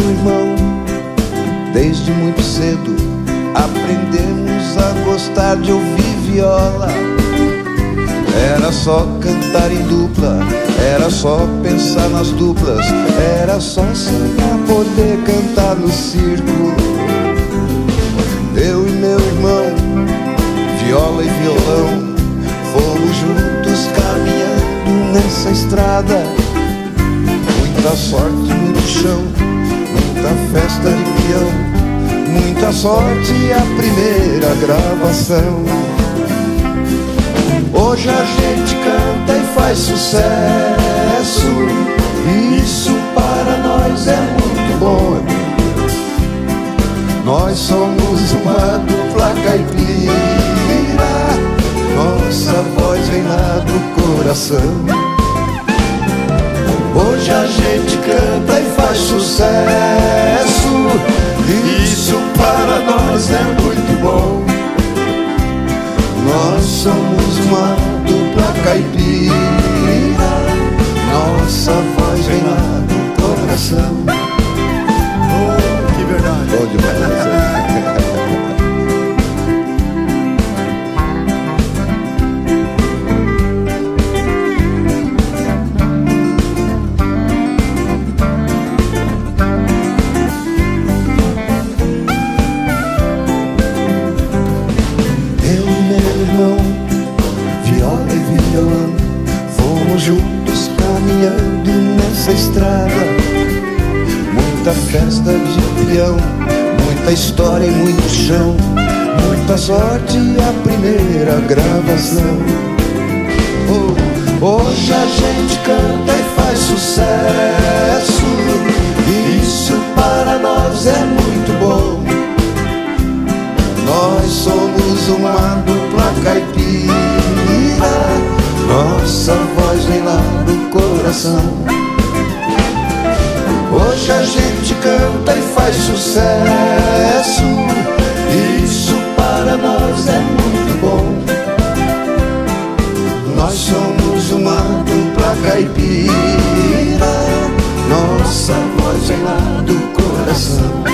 meu irmão. Desde muito cedo aprendemos a gostar de ouvir viola. Era só cantar em dupla, era só pensar nas duplas, era só sonhar poder cantar no circo. Eu e meu irmão, viola e violão, fomos juntos caminhando nessa estrada. Muita sorte, no chão muita festa de peão, muita sorte e a primeira gravação. Hoje a gente canta e faz sucesso. Isso para nós é muito bom. Nós somos uma dupla caipira. Nossa voz vem lá do coração. Uma dupla caipira. Nossa voz vem lá do coração juntos caminhando nessa estrada. Muita festa de peão, muita história e muito chão, muita sorte a primeira gravação. Oh, hoje a gente canta e faz sucesso, isso para nós é muito bom. Nós somos uma dupla caipira Nossa voz vem lá do coração. Hoje a gente canta e faz sucesso. Isso para nós é muito bom. Nós somos uma dupla caipira. Nossa voz vem lá do coração.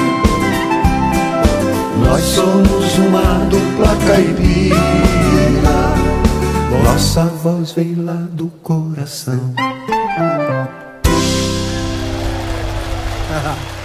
Nós somos uma dupla caipira Nossa voz vem lá do coração